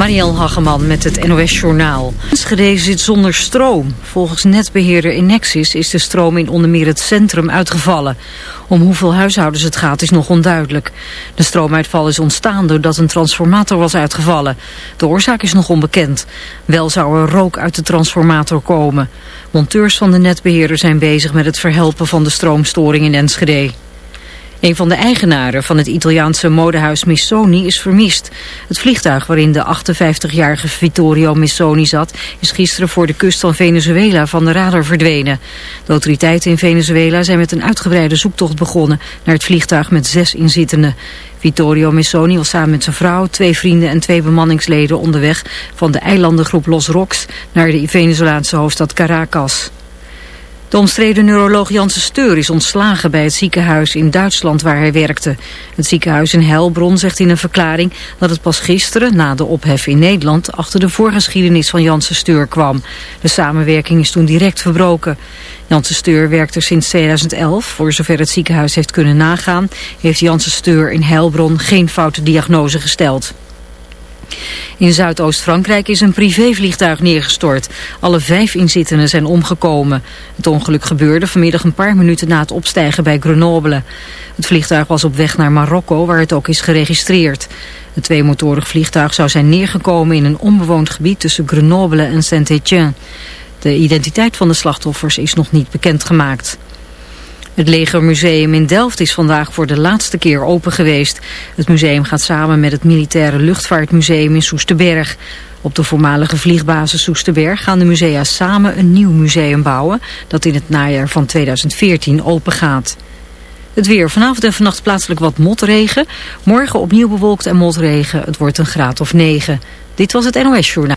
Marielle Hageman met het NOS Journaal. Enschede zit zonder stroom. Volgens netbeheerder Enexis is de stroom in onder meer het centrum uitgevallen. Om hoeveel huishoudens het gaat is nog onduidelijk. De stroomuitval is ontstaan doordat een transformator was uitgevallen. De oorzaak is nog onbekend. Wel zou er rook uit de transformator komen. Monteurs van de netbeheerder zijn bezig met het verhelpen van de stroomstoring in Enschede. Een van de eigenaren van het Italiaanse modehuis Missoni is vermist. Het vliegtuig waarin de 58-jarige Vittorio Missoni zat... is gisteren voor de kust van Venezuela van de radar verdwenen. De autoriteiten in Venezuela zijn met een uitgebreide zoektocht begonnen... naar het vliegtuig met zes inzittenden. Vittorio Missoni was samen met zijn vrouw, twee vrienden en twee bemanningsleden onderweg... van de eilandengroep Los Roques naar de Venezolaanse hoofdstad Caracas. De omstreden neuroloog Janssen Steur is ontslagen bij het ziekenhuis in Duitsland waar hij werkte. Het ziekenhuis in Heilbronn zegt in een verklaring dat het pas gisteren, na de ophef in Nederland, achter de voorgeschiedenis van Janssen Steur kwam. De samenwerking is toen direct verbroken. Janssen Steur werkt er sinds 2011. Voor zover het ziekenhuis heeft kunnen nagaan, heeft Janssen Steur in Heilbronn geen foute diagnose gesteld. In Zuidoost-Frankrijk is een privévliegtuig neergestort. Alle vijf inzittenden zijn omgekomen. Het ongeluk gebeurde vanmiddag een paar minuten na het opstijgen bij Grenoble. Het vliegtuig was op weg naar Marokko, waar het ook is geregistreerd. Het tweemotorig vliegtuig zou zijn neergekomen in een onbewoond gebied tussen Grenoble en Saint-Étienne. De identiteit van de slachtoffers is nog niet bekendgemaakt. Het Legermuseum in Delft is vandaag voor de laatste keer open geweest. Het museum gaat samen met het Militaire Luchtvaartmuseum in Soesterberg. Op de voormalige vliegbasis Soesterberg gaan de musea samen een nieuw museum bouwen... dat in het najaar van 2014 open gaat. Het weer. Vanavond en vannacht plaatselijk wat motregen. Morgen opnieuw bewolkt en motregen. Het wordt een graad of 9. Dit was het NOS Journaal.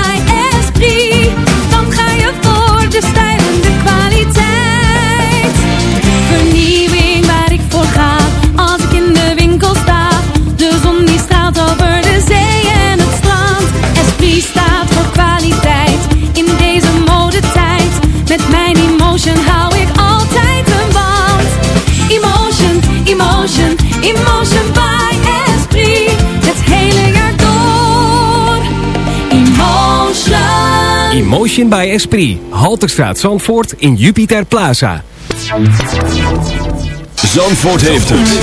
emotion, emotion by Esprit. Het hele jaar door. Emotion. Emotion by Esprit. Halterstraat Zandvoort in Jupiter Plaza. Zandvoort heeft het.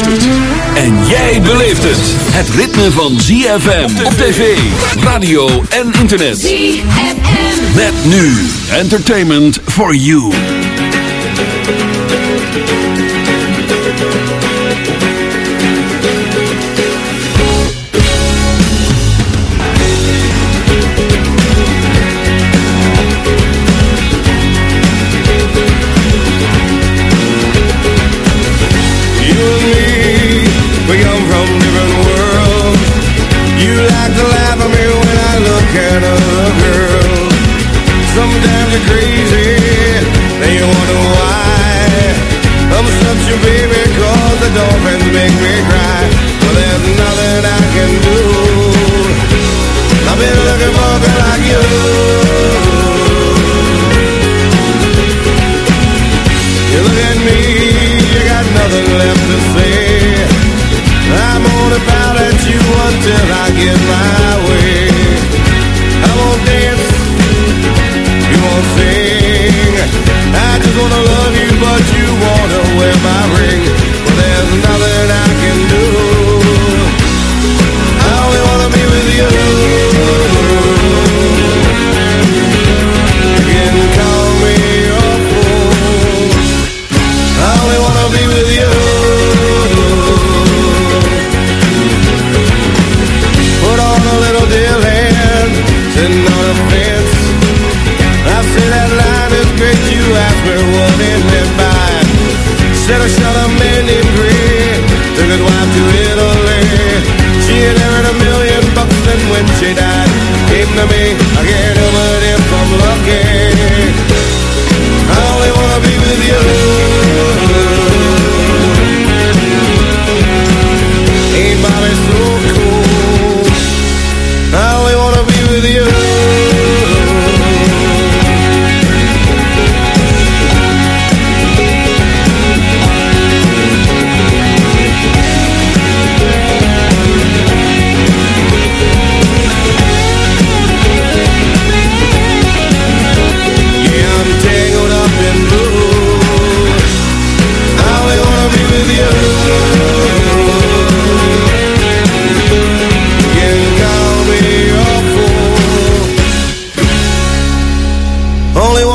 En jij beleeft het. Het ritme van ZFM op tv, radio en internet. ZFM. Met nu Entertainment for You.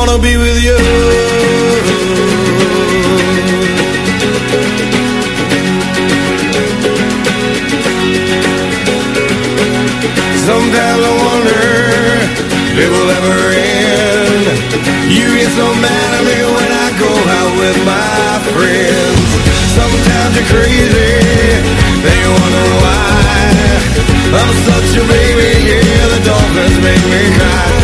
wanna be with you. Sometimes I wonder if It will ever end. You get so mad at me when I go out with my friends. Sometimes you're crazy They wonder why. I'm such a baby Yeah, the dolphins make me cry.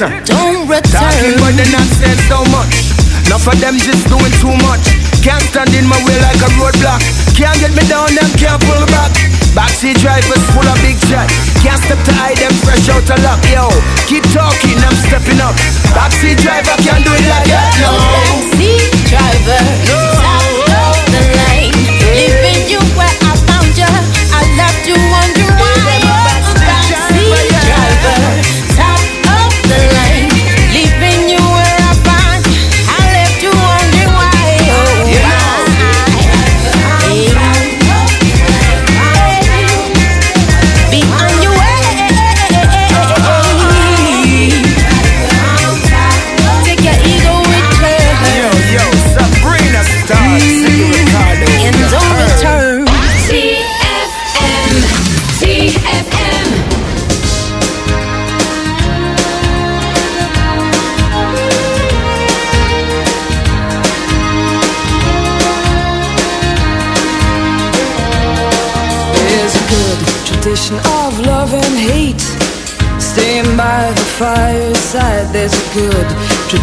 Don't return. Talking they not saying so much. Enough of them just doing too much. Can't stand in my way like a roadblock. Can't get me down, and can't pull back. Backseat drivers full of big chat. Can't step to hide them fresh out of luck. Yo, keep talking, I'm stepping up. Backseat driver can't do it like that. No, backseat driver. No.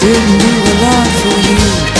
didn't do a lot for you.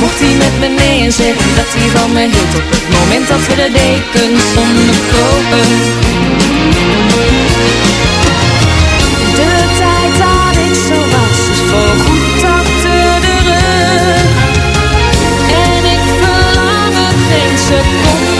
mocht hij met me mee en zeggen dat hij van me hield Op het moment dat we de dekens onderkopen De tijd dat ik zo was is voorgoed achter de rug. En ik verlang er geen seconde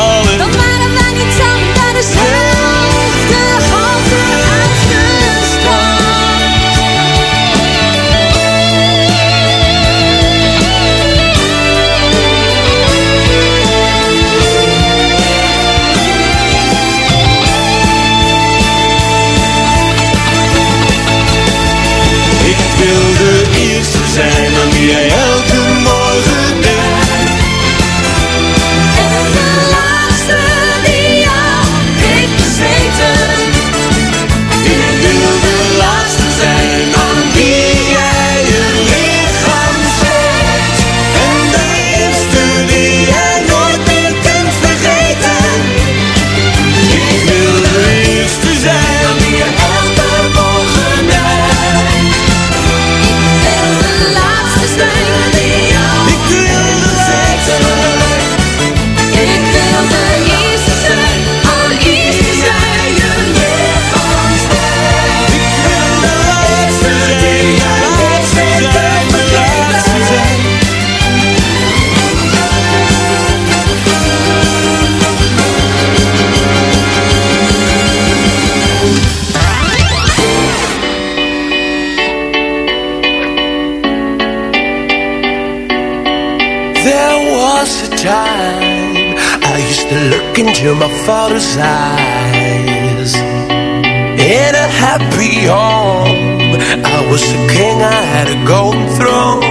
father's eyes. In a happy home, I was a king, I had a golden throne.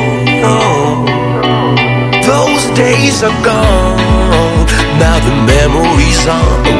Those days are gone, now the memories on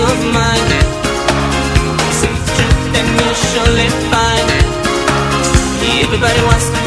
of mind. Some truth then you'll surely find. Everybody wants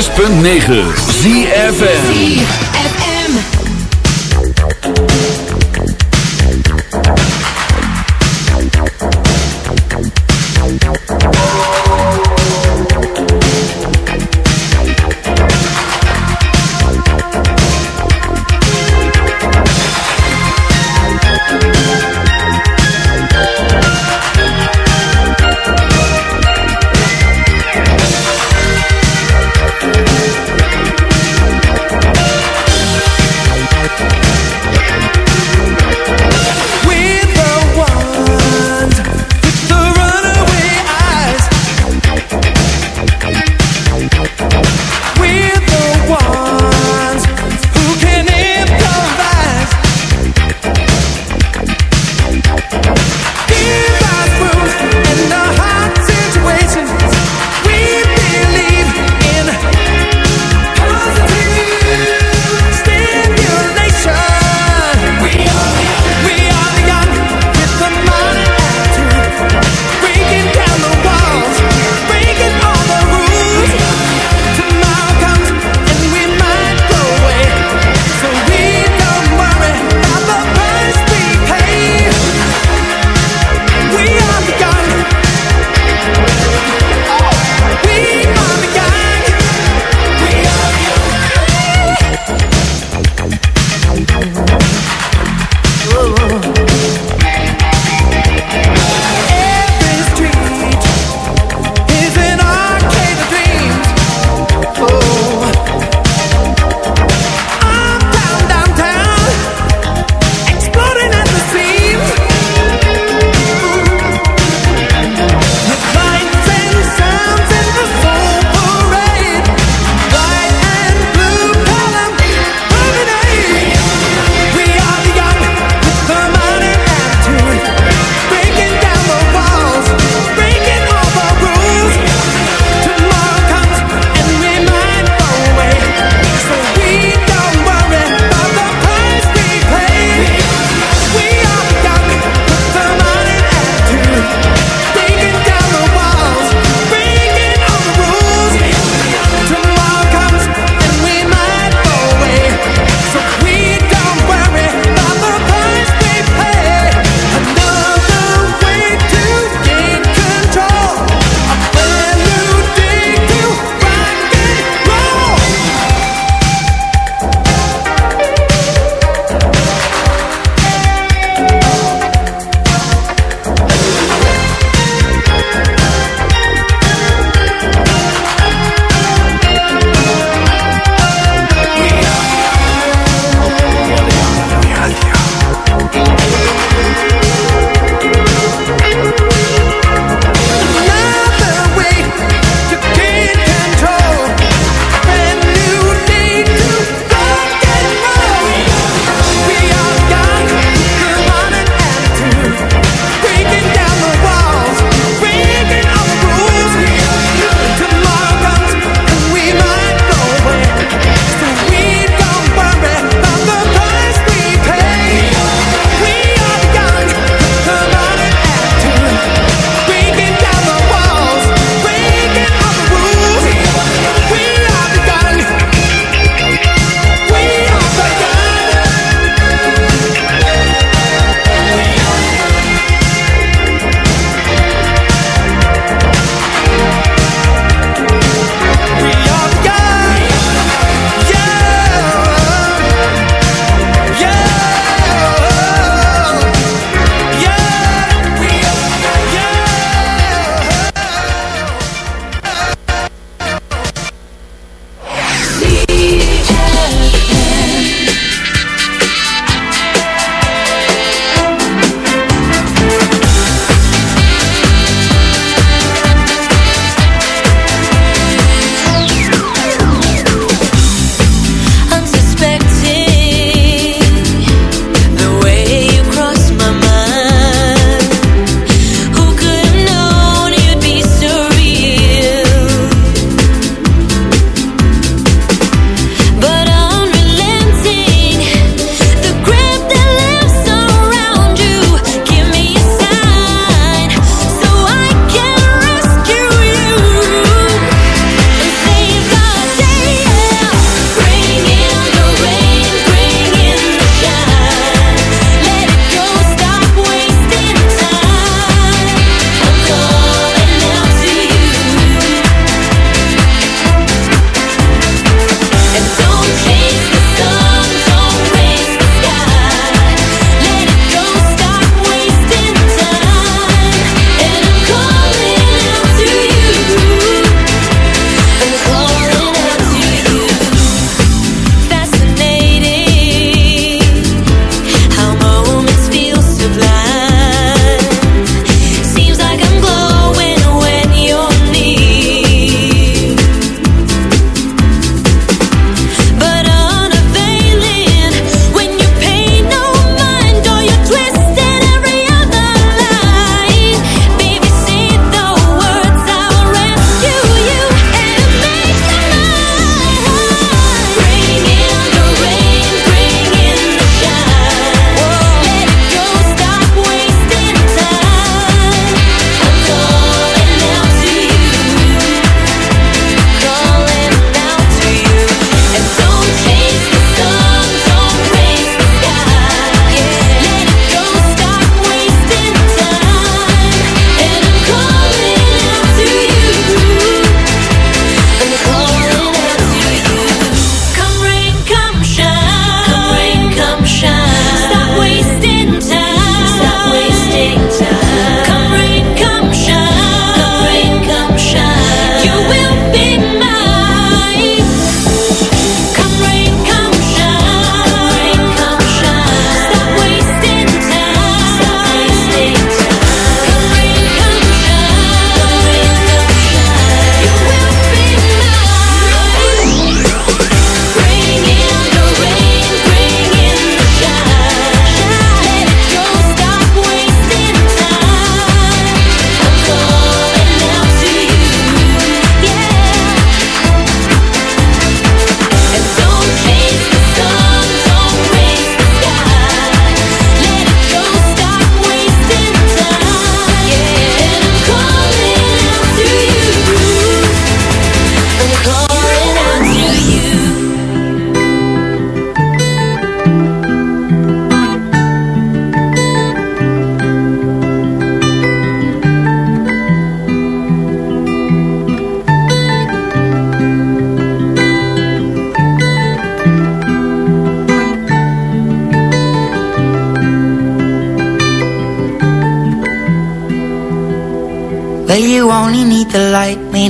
106.9 ZFM.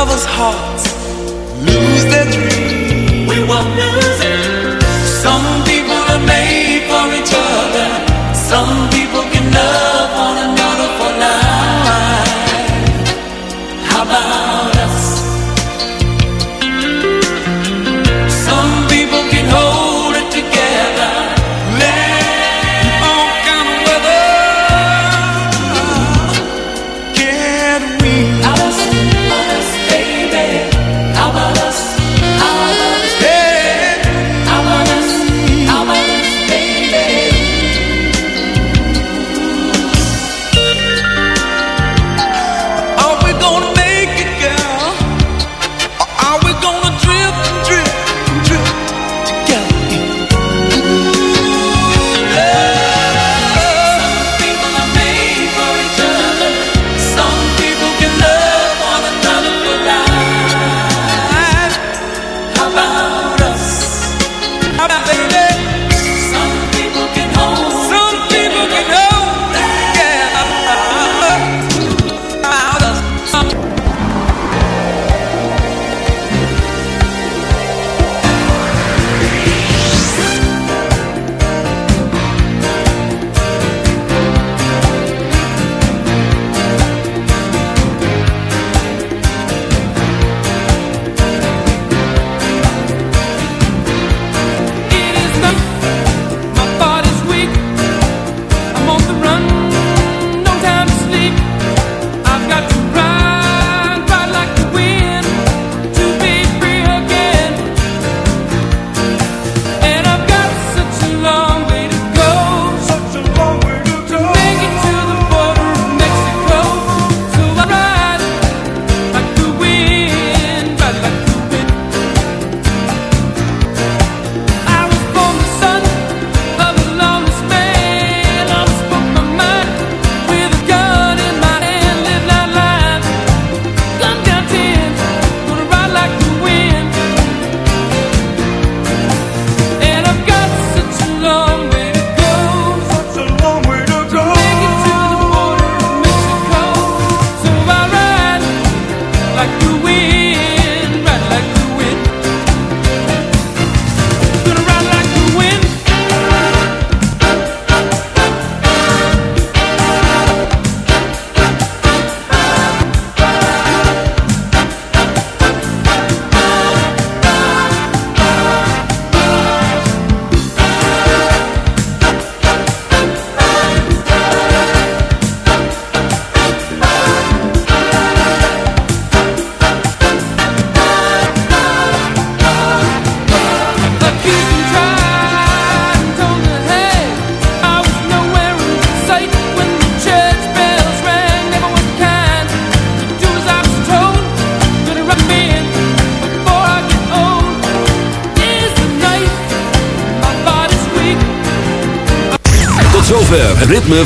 lovers' hearts lose their dreams. We will lose it. Some people are made for each other. Some